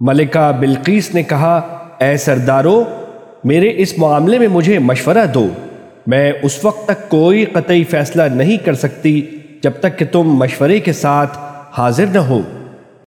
ملکہ بلقیس نے کہا، اے سردارو، میرے اس معاملے میں مجھے مشورہ دو۔ میں اس وقت تک کوئی قطعی فیصلہ نہیں کر سکتی جب تک کہ تم مشورے کے ساتھ حاضر نہ ہو۔